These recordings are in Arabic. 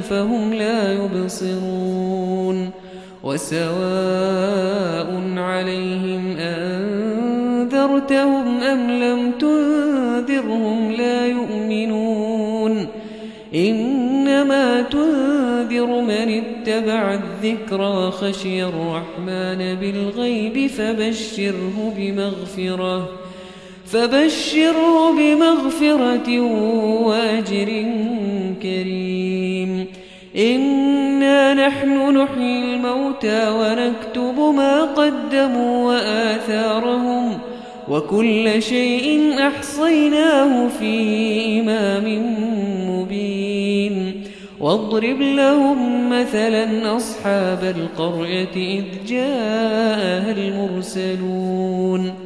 فهم لا يبصرون وسواء عليهم أنذرتهم أم لم تنذرهم لا يؤمنون إنما تنذر من اتبع الذكر وخشي الرحمن بالغيب فبشره بمغفرة فبشره بمغفرة وأجر كريم. إنا نحن نحيي الموتى ونكتب ما قدموا وآثارهم وكل شيء أحصيناه في إمام مبين. واضرب لهم مثلا أصحاب القرية إذ جاءها المرسلون.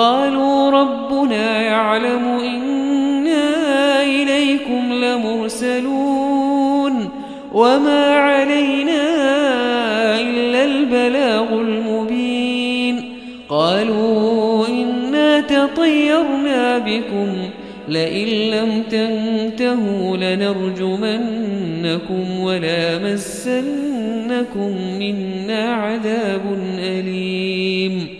قالوا ربنا يعلم إنا إليكم لمرسلون وما علينا إلا البلاغ المبين قالوا إنا تطيرنا بكم لئن لم تنتهوا لنرجمنكم ولا مسنكم منا عذاب أليم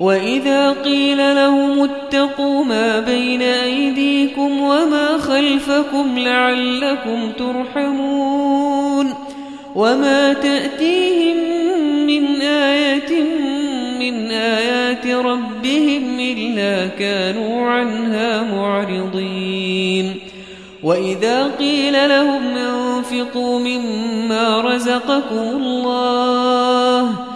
وإذا قيل لهم اتقوا ما بين أيديكم وما خلفكم لعلكم ترحمون وما تأتيهم من آية من آيات ربهم إلا كانوا عنها معرضين وإذا قيل لهم أنفقوا مما رزقكم الله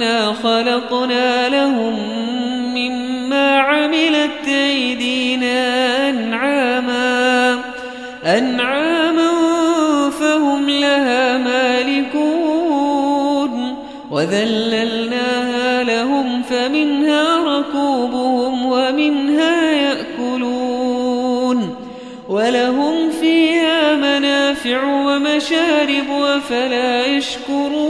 أنا خلقنا لهم مما عملت أيدينا أنعاما أنعاما فهم لها مالكون وذللناها لهم فمنها ركوبهم ومنها يأكلون ولهم فيها منافع ومشارب وفلا يشكرون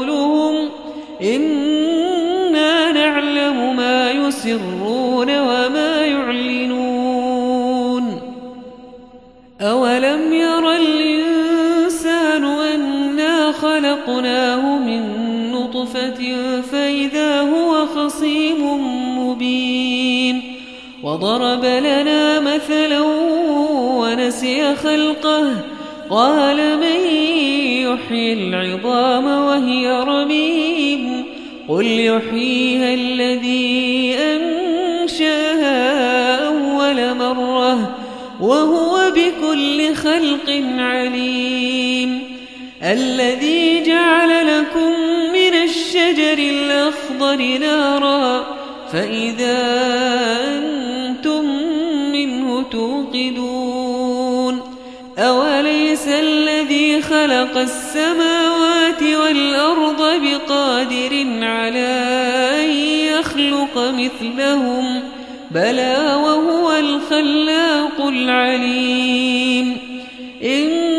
نطفة فإذا هو خصيم مبين وضرب لنا مثلا ونسي خلقه قال من يحيي العظام وهي رميم قل يحييها الذي أنشأها أول مرة وهو بكل خلق عليم الذي جعل لكم الأخضر نارا فإذا أنتم منه توقدون. أوليس الذي خلق السماوات والأرض بقادر على أن يخلق مثلهم؟ بلى وهو الخلاق العليم. إنما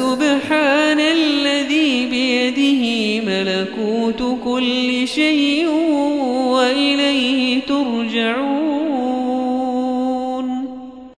فسبحان